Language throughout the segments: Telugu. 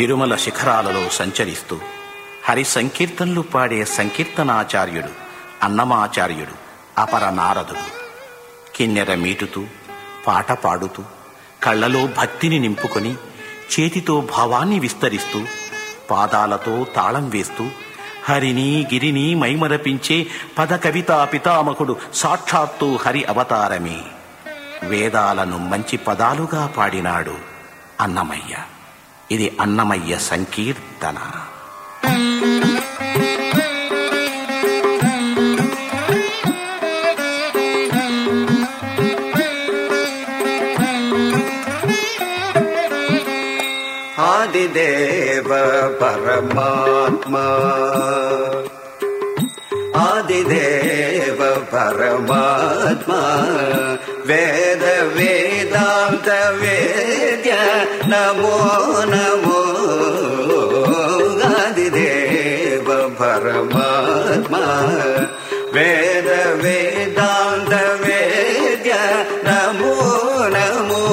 తిరుమల శిఖరాలలో సంచరిస్తూ హరి సంకీర్తనలు పాడే సంకీర్తనాచార్యుడు అన్నమాచార్యుడు అపర నారదుడు. కిన్నెర మీటుతూ పాట పాడుతూ కళ్ళలో భక్తిని నింపుకొని చేతితో భావాన్ని విస్తరిస్తూ పాదాలతో తాళం వేస్తూ హరిని గిరిని మైమరపించే పద కవితా పితామకుడు సాక్షాత్తు హరి అవతారమే. వేదాలను మంచి పదాలుగా పాడినాడు అన్నమయ్య. ఇది అన్నమయ్య సంకీర్తన ఆదిదేవ పరమాత్మా ఆదిదేవ పరమాత్మా వేద వేదాంత వేద్య నమో నమో ఆదిదేవ పరమాత్మా. వేద వేదాంత వేద్య నమో నమో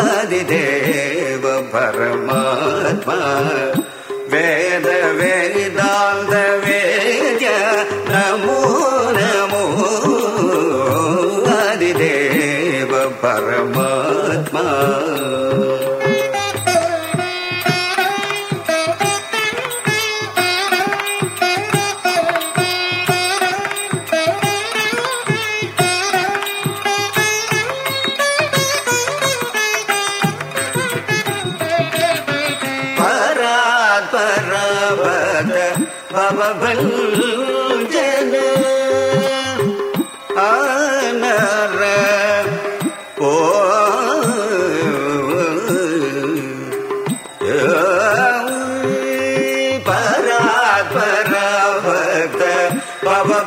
ఆదిదేవ పరమాత్మా. పరమాత్మా. పరాత్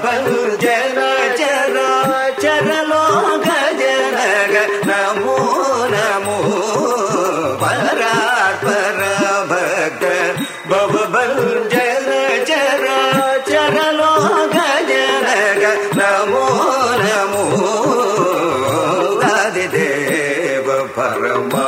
భవభంజన చర చరలో గజనగ నమో నమో పరాత్ పరభక్త భవభంజన చర చరలో గజనగ నమో నమో ఆదిదేవ పరమాత్మా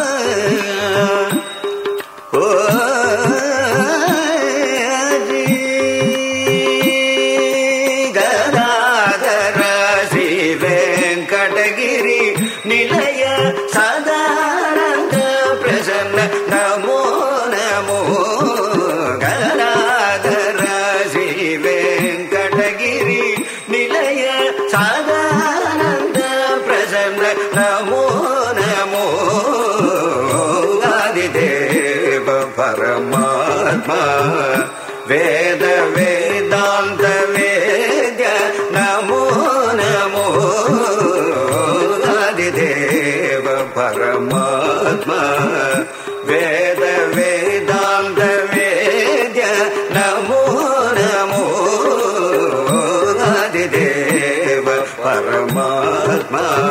वेद वेदान्त वेद नमो नमो आदिदेव परमात्मा वेद वेदान्त वेद नमो नमो आदिदेव परमात्मा।